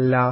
La